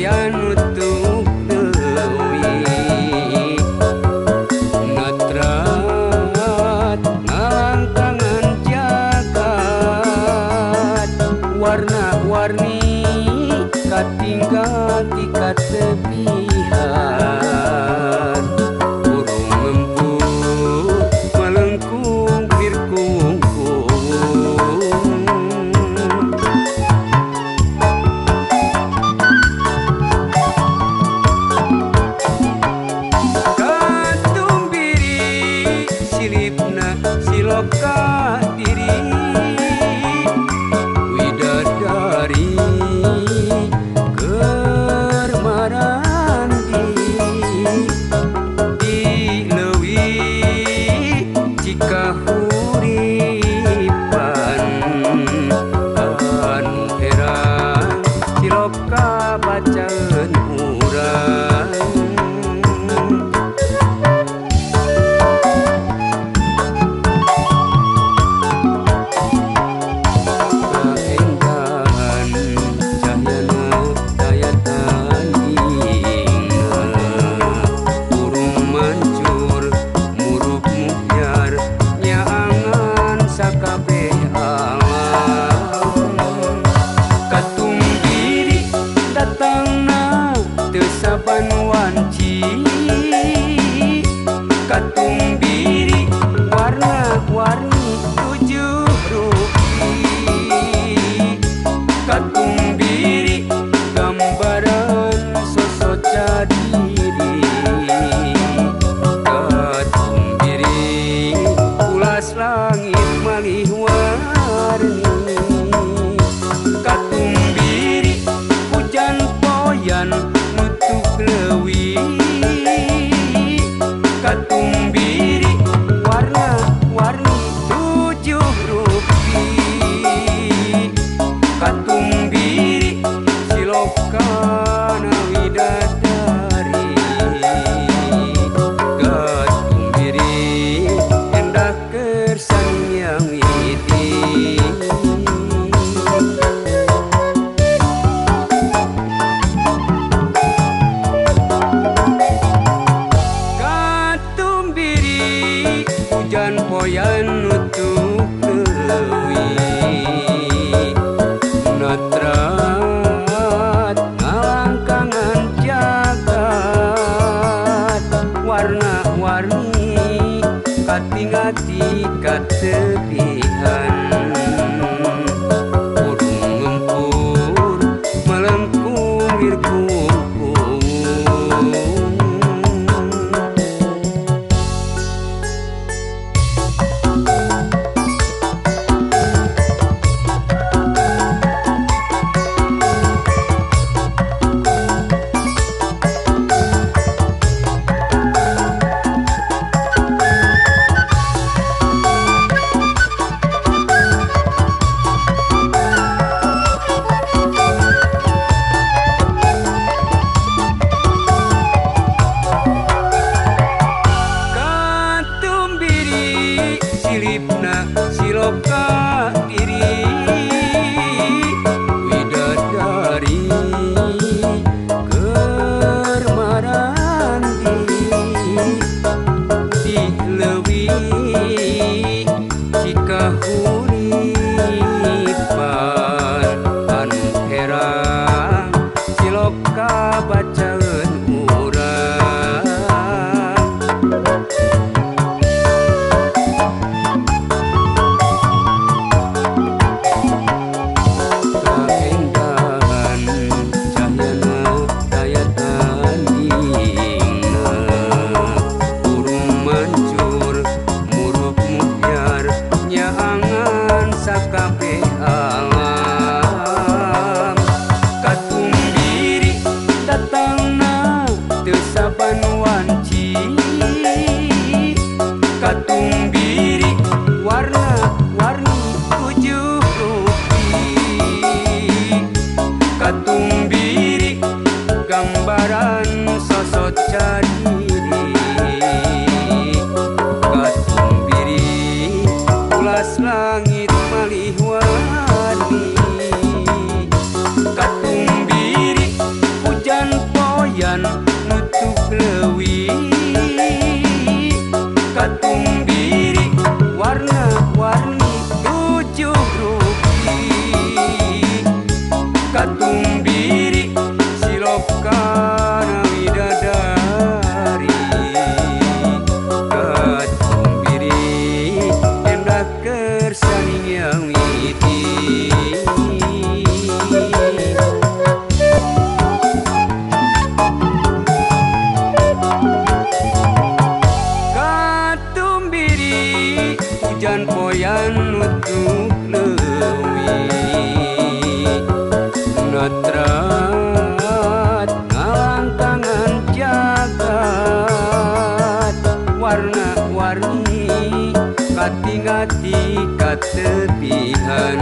hoyan nutup deui natrat ngalangkangan jagat warna-warni katinggal tika а सबनू poyan poyan nutu kewi natra Ati-ati katerihan -ati dan sosok hoyan nutuh leuwi natrat ngalangkangan jagat warna-warni katingati katepihan.